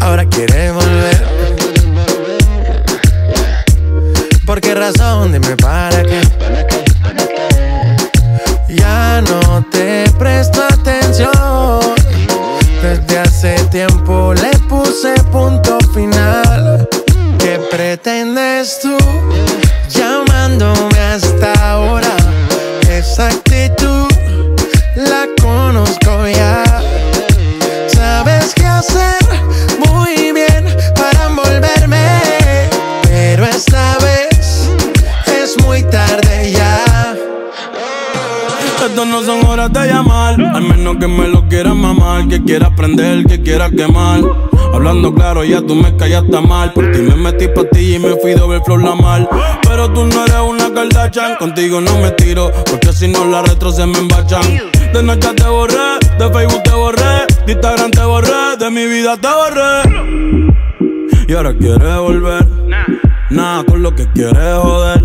Ahora quiere volver. ¿Por qué razón? Dime para qué. Ya no te presto atención. Desde hace tiempo pretendes tú llamándome hasta ahora? Esa actitud la conozco ya. Sabes qué hacer muy bien para envolverme. Pero esta vez es muy tarde ya. Estas no son horas de llamar, al menos que me lo quieras mamar, que quiera prender, que quiera quemar. Hablando claro, ya tú me callaste mal. Por ti me metí pa' ti y me fui de flor la mal. Pero tú no eres una Kardashian, contigo no me tiro, porque si no la retro se me embachan. De noche te borré, de Facebook te borré, de Instagram te borré, de mi vida te borré. Y ahora quieres volver, nada con lo que quieres joder.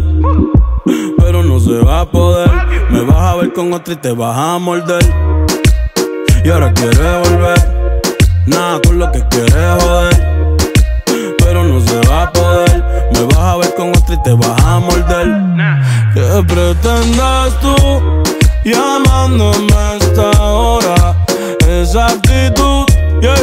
Pero no se va a poder, me vas a ver con otra y te vas a morder. Y ahora quieres volver, nada con lo que quieres joder. Pero no se va a poder, me vas a ver con otra y te vas a morder. ¿Qué pretendes tú llamándome a esta hora? Esa actitud, yeah,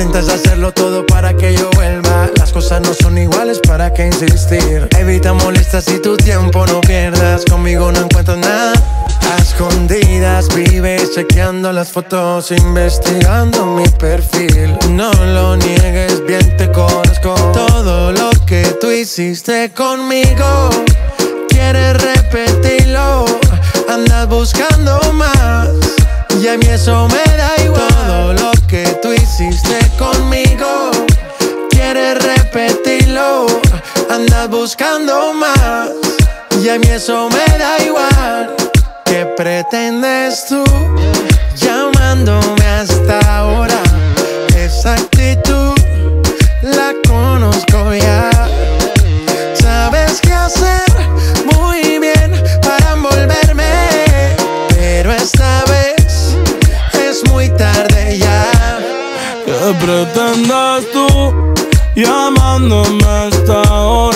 Intentas hacerlo todo para que yo vuelva. Las cosas no son iguales, ¿para qué insistir? Evita molestas y tu tiempo no pierdas. Conmigo no encuentro nada. A escondidas vives chequeando las fotos, investigando mi perfil. No lo niegues, bien te conozco. Todo lo que tú hiciste conmigo, quieres repetirlo. Andas buscando más. Y a mí eso me da igual. Buscando más. Y a mí eso me da igual. ¿Qué pretendes tú llamándome hasta ahora? Esa actitud la conozco ya. Sabes qué hacer muy bien para envolverme. Pero esta vez es muy tarde ya. ¿Qué pretendes tú llamándome a esta hora?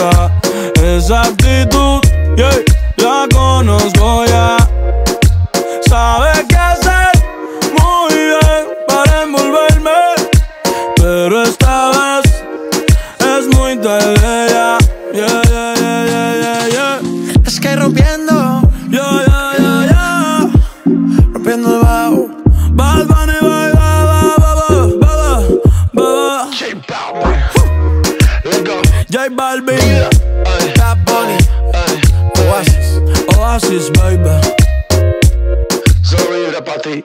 Esa actitud, yeah, la conozco ya. Sabes qué hacer muy bien para envolverme, pero esta vez es muy tarde ya. Yeah, yeah, yeah, yeah, yeah, yeah. Es que rompiendo, Yeah, yeah, yeah, yeah. rompiendo el bajo. Bad Bunny, bye, bye, bye, bye, bye, bye, bye. J Balvin, baby. Sorry, era para ti.